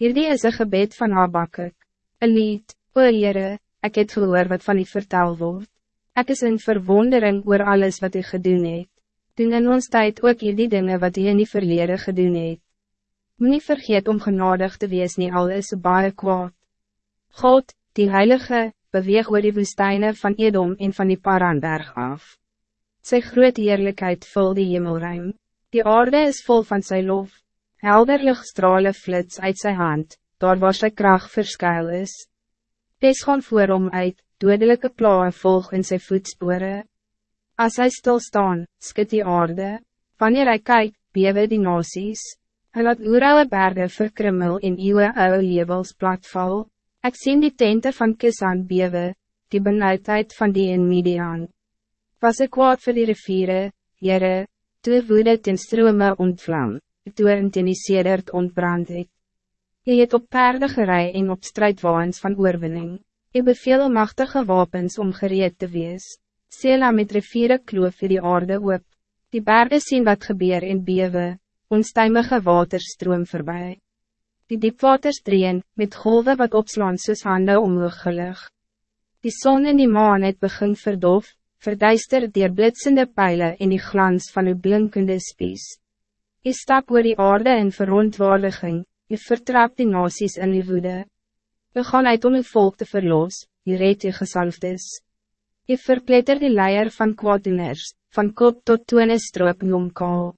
Hierdie is een gebed van Habakkuk. Een lied, o Heere, ek het gehoor wat van u vertel word. Ek is in verwondering oor alles wat u gedoen het. Doen in ons tijd ook hierdie dingen wat u in die verlede gedoen het. Moe nie vergeet om genadig te wees nie al is baie kwaad. God, die Heilige, beweeg oor die woestijnen van Edom en van die Paranberg af. Sy groot heerlijkheid vul die hemelruim. Die aarde is vol van zijn lof. Helder lichtstrale flits uit zijn hand, daar waar sy kracht verskuil is. Des gaan voor hom uit, dodelijke plae volg in zijn voetsporen. Als hij stilstaan, skit die aarde, wanneer hij kijkt, bewe die nasies. Hij laat oerouwe berge verkrimmel in eeuwe ouwe levels platval. Ik zie die tente van Kisan bewe, die benauwdheid van die in Midian. Was ik kwaad voor die riviere, jere, toe woede ten strome ontvlam toe in die sedert ontbrand het. Jy het op perde gerei en op strijdwaans van oorwinning. Jy beveel machtige wapens om gereed te wees. Sela met riviere kloof vir die aarde oop. Die bergen zien wat gebeur in bewe, onstuimige waterstroom voorbij. Die diepwaters dreen, met golven wat opslaan soos hande omhoog gelig. Die zon en die maan het begin verdof, verduister dier blitsende pijlen in die glans van uw blinkende spies. Je stap oor die aarde in verontwaardiging, je vertrapt die nasies in die woede. We gaan uit om je volk te verlos, je reed je gesalfdes. Je verpletter die leier van kwaadiners, van kop tot toene stroop jomkaal.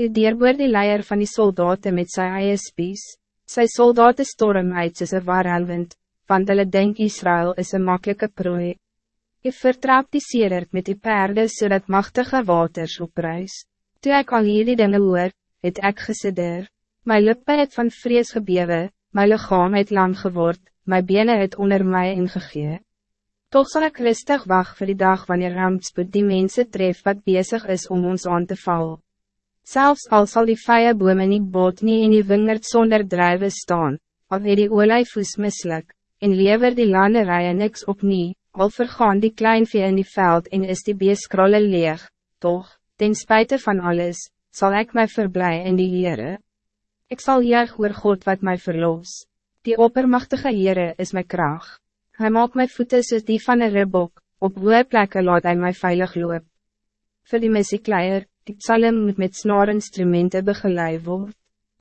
Je deerboor die leier van die soldaten met sy eie spies, sy soldaten storm uit soos een warhelwind, want hulle denk Israël is een makkelijke prooi. Je vertrapt die sedert met die perde zodat machtige waters opruist. Toe ek al hierdie dinge hoor, het ek gesider. My lippe het van vrees gebewe, my lichaam het lang geword, my bene het onder my ingegee. Toch zal ik rustig wacht voor die dag wanneer rampspoed die mensen tref wat bezig is om ons aan te val. Zelfs al zal die vije bome nie boot nie in die wingerd zonder drijven staan, al het die olijfvoes mislik, en lever die landerijen niks op nie, al vergaan die kleinvee in die veld en is die beeskrolle leeg, toch, ten spijte van alles, zal ik mij verblij in die Heere. Ik zal juich oor God wat mij verloos. Die oppermachtige Heere is mijn kracht. Hij maakt mijn voeten soos die van een ribbok, op woe plekken laat hij mij veilig loop. Voor die muziekleier, die psalm moet met snaar instrumenten begeleid worden.